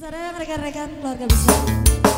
Saudara rekan-rekan keluarga besar